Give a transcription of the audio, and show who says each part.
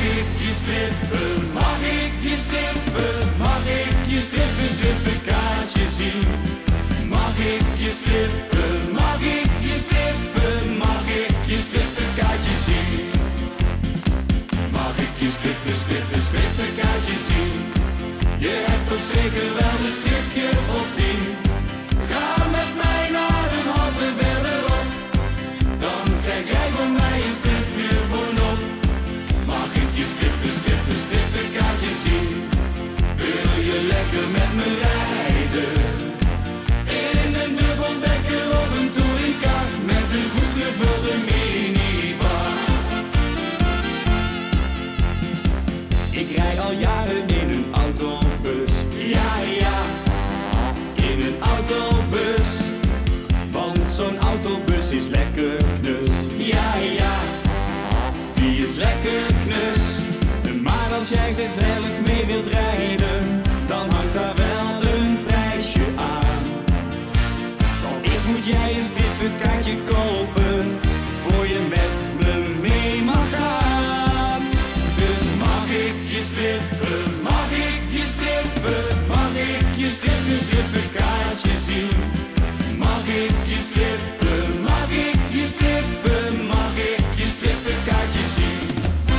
Speaker 1: ik je strippen, mag ik je strippen, mag ik je strippen, strippenkaartje zien? Mag ik je strippen, mag ik je strippen, mag ik je strippenkaartje zien? Mag ik je strippen, strippen, strippenkaartje zien? Je hebt toch zeker wel een stripje of al jaren in een autobus. Ja, ja, in een autobus. Want zo'n autobus is lekker knus. Ja, ja, die is lekker knus. Maar als jij gezellig mee wilt rijden, dan hangt daar wel een prijsje aan. Dan eerst moet jij een strippenkaartje kopen voor je met slip through.